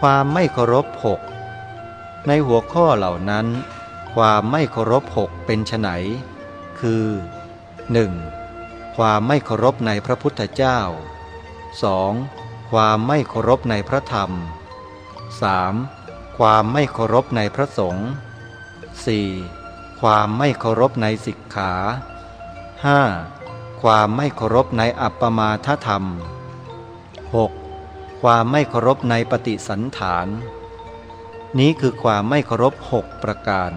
ความไม่เคารพหกในหัวข้อเหล่านั้น ความไม่เคารพหกเป็นไนคือ 1. ความไม่เคารพในพระพุทธเจ้า 2. ความไม่เคารพในพระธรรม 3. ความไม่เคารพในพระสงฆ์ 4. ความไม่เคารพในสิกขา 5. ความไม่เคารพในอัปปมาทธรรม 6. ความไม่เคารพในปฏิสันฐาน นี้คือความไม่เคารพหกประการ